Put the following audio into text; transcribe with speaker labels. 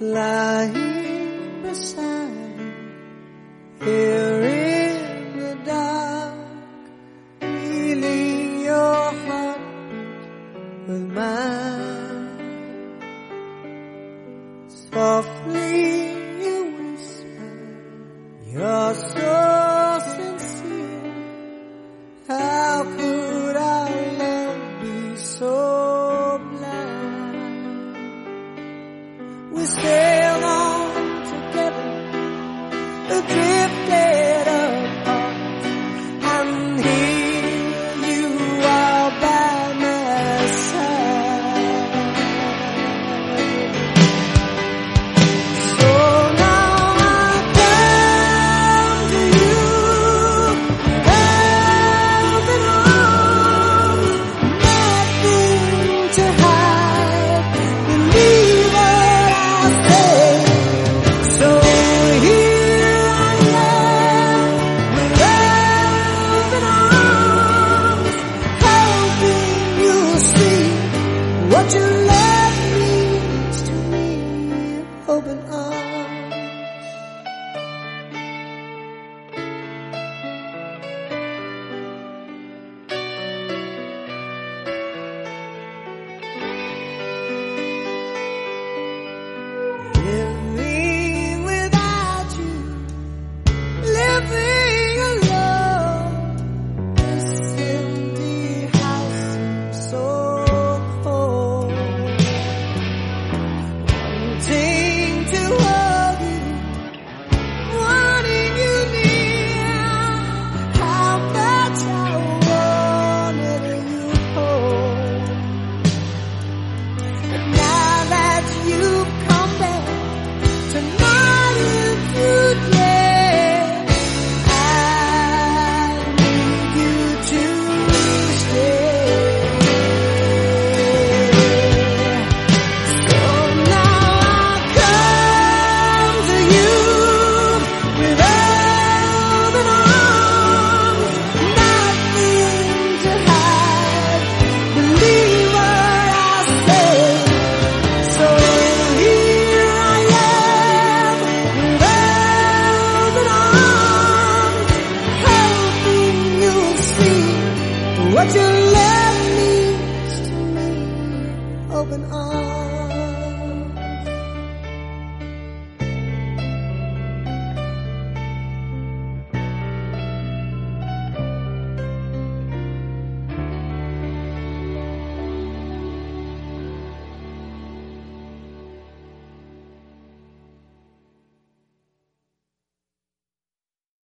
Speaker 1: lying beside you here in the dark, feeling your heart with mine softly. we stay.